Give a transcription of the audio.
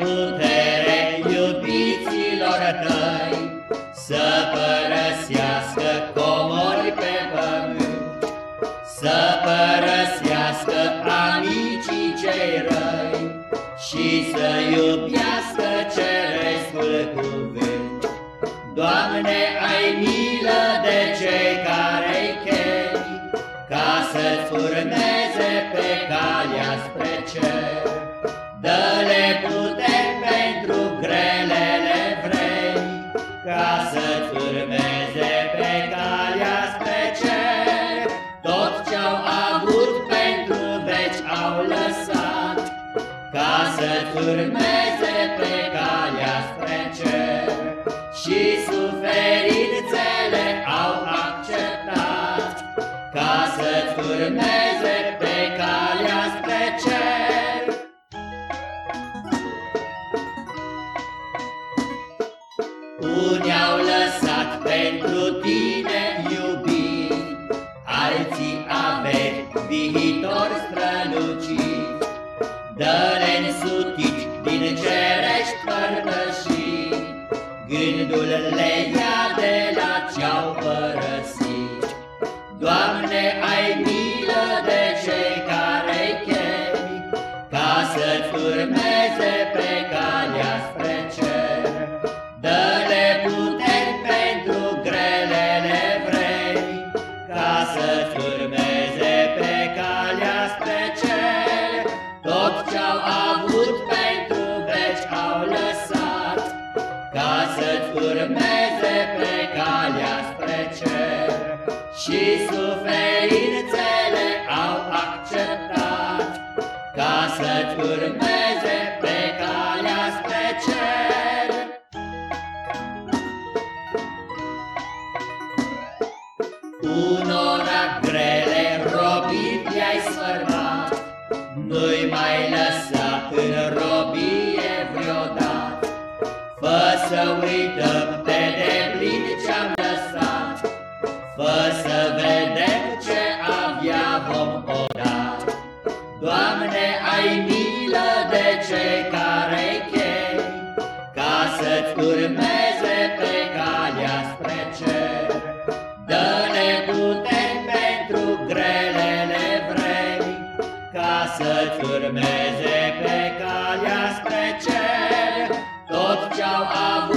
putere iubiților tăi Să părăsească comori pe pământ Să părăsească amicii cei răi Și să iubească cerescul cuvânt Doamne, ai milă de cei care-i chemi Ca să-ți urmeze pe calea spre cer Ca să-ți urmeze pe calea spre cer. Și suferințele au acceptat, Ca să-ți urmeze pe calea spre cer. Unii au lăsat pentru tine iubiri, Alții averi viitor din cerești părtășii, Gândul le ia de la ce-au părăsit. Doamne, ai milă de cei care-i chemi, Ca să-ți urmeze urmeze pe calea spre cer. Și suferințele au acceptat, Ca să-ți urmeze pe calea spre cer. Unora grele robii i-ai sfărmat, Nu-i mai lăsa Fă să uităm pe deplin ce-am lăsat, Fă să vedem ce avea vom odată. Doamne, ai milă de cei care-i chemi, Ca să-ți urmeze pe calea spre cer. Dă-ne puteri pentru grelele vremi, Ca să-ți urmeze pe calea spre cer. Tot ce-au